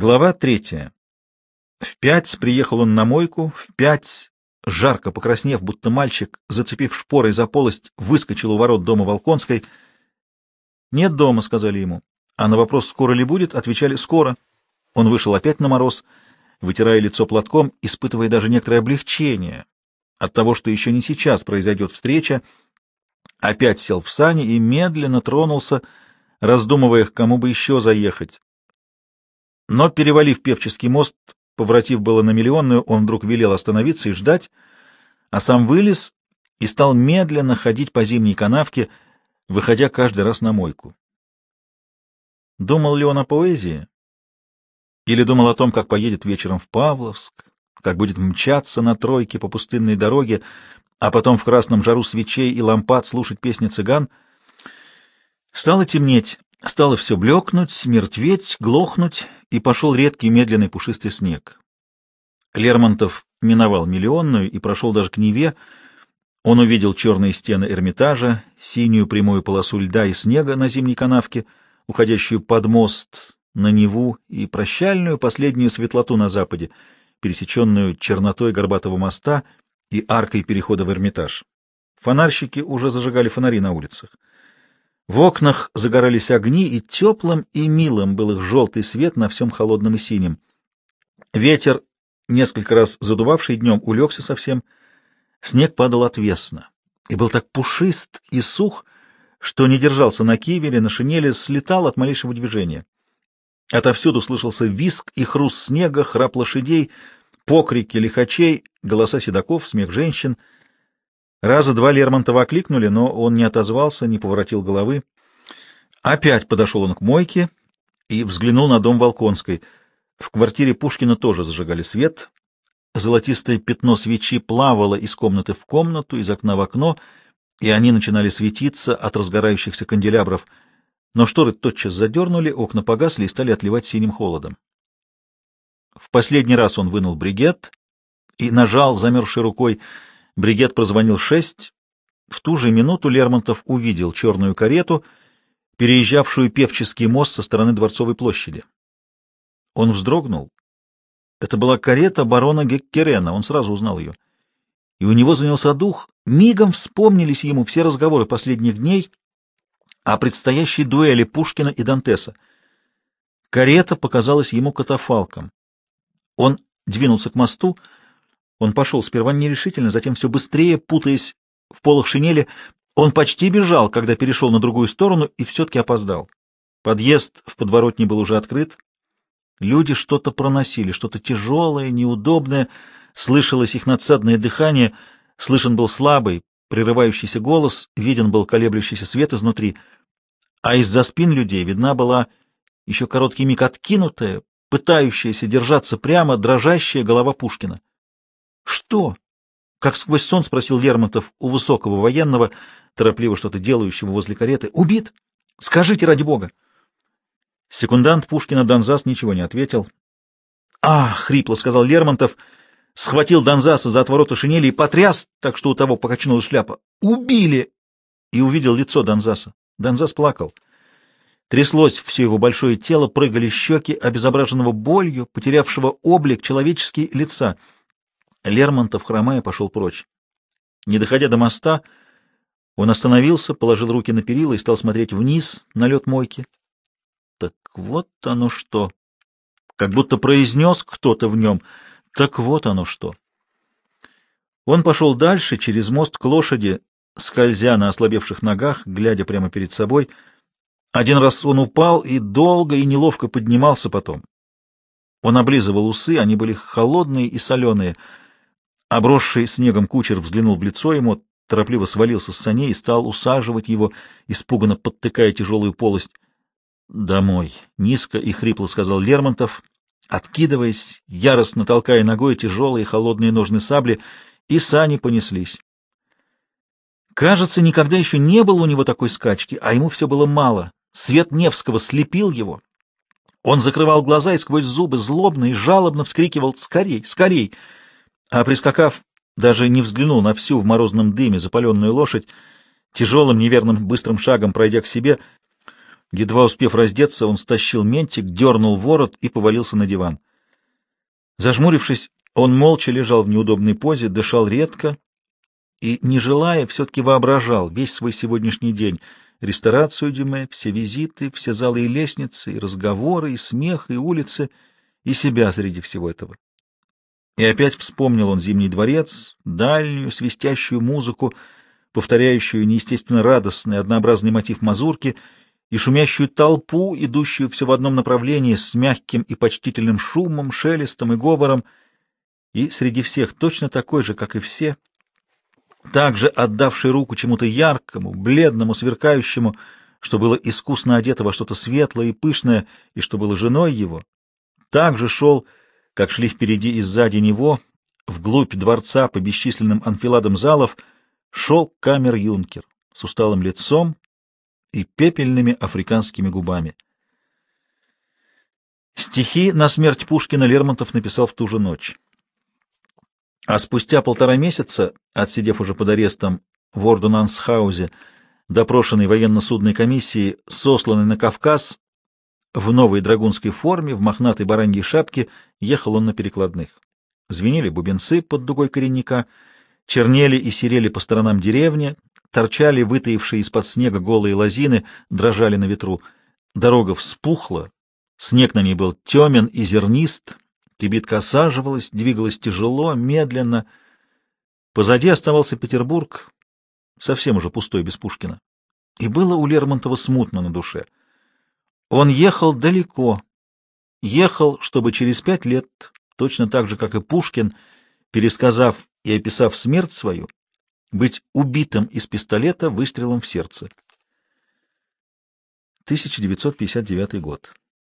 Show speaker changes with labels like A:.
A: Глава третья. В пять приехал он на мойку, в пять, жарко покраснев, будто мальчик, зацепив шпорой за полость, выскочил у ворот дома Волконской. «Нет дома», — сказали ему. А на вопрос «скоро ли будет?» отвечали «скоро». Он вышел опять на мороз, вытирая лицо платком, испытывая даже некоторое облегчение от того, что еще не сейчас произойдет встреча, опять сел в сани и медленно тронулся, раздумывая, к кому бы еще заехать. Но, перевалив Певческий мост, поворотив было на миллионную, он вдруг велел остановиться и ждать, а сам вылез и стал медленно ходить по зимней канавке, выходя каждый раз на мойку. Думал ли он о поэзии? Или думал о том, как поедет вечером в Павловск, как будет мчаться на тройке по пустынной дороге, а потом в красном жару свечей и лампад слушать песни цыган? Стало темнеть, стало все блекнуть, мертветь, глохнуть, и пошел редкий медленный пушистый снег. Лермонтов миновал миллионную и прошел даже к Неве. Он увидел черные стены Эрмитажа, синюю прямую полосу льда и снега на зимней канавке, уходящую под мост на Неву и прощальную последнюю светлоту на западе, пересеченную чернотой горбатого моста и аркой перехода в Эрмитаж. Фонарщики уже зажигали фонари на улицах. В окнах загорались огни, и теплым и милым был их желтый свет на всем холодном и синем. Ветер, несколько раз задувавший днем, улегся совсем. Снег падал отвесно и был так пушист и сух, что не держался на кивере, на шинели, слетал от малейшего движения. Отовсюду слышался виск и хруст снега, храп лошадей, покрики лихачей, голоса седаков, смех женщин — Раза два Лермонтова окликнули, но он не отозвался, не поворотил головы. Опять подошел он к мойке и взглянул на дом Волконской. В квартире Пушкина тоже зажигали свет. Золотистое пятно свечи плавало из комнаты в комнату, из окна в окно, и они начинали светиться от разгорающихся канделябров. Но шторы тотчас задернули, окна погасли и стали отливать синим холодом. В последний раз он вынул бригет и нажал замерзшей рукой — Бригет прозвонил шесть. В ту же минуту Лермонтов увидел черную карету, переезжавшую Певческий мост со стороны Дворцовой площади. Он вздрогнул. Это была карета барона Геккерена, он сразу узнал ее. И у него занялся дух, мигом вспомнились ему все разговоры последних дней о предстоящей дуэли Пушкина и Дантеса. Карета показалась ему катафалком. Он двинулся к мосту, он пошел сперва нерешительно, затем все быстрее, путаясь в полах шинели. Он почти бежал, когда перешел на другую сторону и все-таки опоздал. Подъезд в подворотне был уже открыт. Люди что-то проносили, что-то тяжелое, неудобное. Слышалось их надсадное дыхание, слышен был слабый, прерывающийся голос, виден был колеблющийся свет изнутри. А из-за спин людей видна была еще короткий миг откинутая, пытающаяся держаться прямо, дрожащая голова Пушкина. Что? Как сквозь сон спросил Лермонтов у высокого военного, торопливо что-то делающего возле кареты. Убит? Скажите ради бога. Секундант Пушкина Донзас ничего не ответил. А, хрипло сказал Лермонтов, схватил Донзаса за отвороты шинели и потряс, так что у того покачнула шляпа. Убили! И увидел лицо Донзаса. Донзас плакал. Тряслось все его большое тело, прыгали щеки, обезображенного болью, потерявшего облик человеческий лица — Лермонтов, хромая, пошел прочь. Не доходя до моста, он остановился, положил руки на перила и стал смотреть вниз на лед мойки. Так вот оно что! Как будто произнес кто-то в нем. Так вот оно что! Он пошел дальше, через мост к лошади, скользя на ослабевших ногах, глядя прямо перед собой. Один раз он упал и долго и неловко поднимался потом. Он облизывал усы, они были холодные и соленые — Обросший снегом кучер взглянул в лицо ему, торопливо свалился с саней и стал усаживать его, испуганно подтыкая тяжелую полость. «Домой!» — низко и хрипло сказал Лермонтов, откидываясь, яростно толкая ногой тяжелые холодные ножны сабли, и сани понеслись. Кажется, никогда еще не было у него такой скачки, а ему все было мало. Свет Невского слепил его. Он закрывал глаза и сквозь зубы злобно и жалобно вскрикивал «Скорей! Скорей!» А прискакав, даже не взглянул на всю в морозном дыме запаленную лошадь, тяжелым неверным быстрым шагом пройдя к себе, Едва успев раздеться, он стащил ментик, дернул ворот и повалился на диван. Зажмурившись, он молча лежал в неудобной позе, дышал редко и, не желая, все-таки воображал весь свой сегодняшний день — ресторацию Дюме, все визиты, все залы и лестницы, и разговоры, и смех, и улицы, и себя среди всего этого. И опять вспомнил он Зимний дворец, дальнюю свистящую музыку, повторяющую неестественно радостный однообразный мотив мазурки и шумящую толпу, идущую все в одном направлении с мягким и почтительным шумом, шелестом и говором, и среди всех точно такой же, как и все, также отдавший руку чему-то яркому, бледному, сверкающему, что было искусно одето во что-то светлое и пышное, и что было женой его, также шел, как шли впереди и сзади него, вглубь дворца по бесчисленным анфиладам залов, шел камер-юнкер с усталым лицом и пепельными африканскими губами. Стихи на смерть Пушкина Лермонтов написал в ту же ночь. А спустя полтора месяца, отсидев уже под арестом в Ордонансхаузе, допрошенный военно-судной комиссией, сосланный на Кавказ, в новой драгунской форме, в мохнатой бараньей шапке, ехал он на перекладных. Звенели бубенцы под дугой коренника, чернели и серели по сторонам деревни, торчали вытаившие из-под снега голые лозины, дрожали на ветру. Дорога вспухла, снег на ней был темен и зернист, Кибитка осаживалась, двигалась тяжело, медленно. Позади оставался Петербург, совсем уже пустой, без Пушкина. И было у Лермонтова смутно на душе. Он ехал далеко, ехал, чтобы через пять лет, точно так же, как и Пушкин, пересказав и описав смерть свою, быть убитым из пистолета выстрелом в сердце. 1959 год.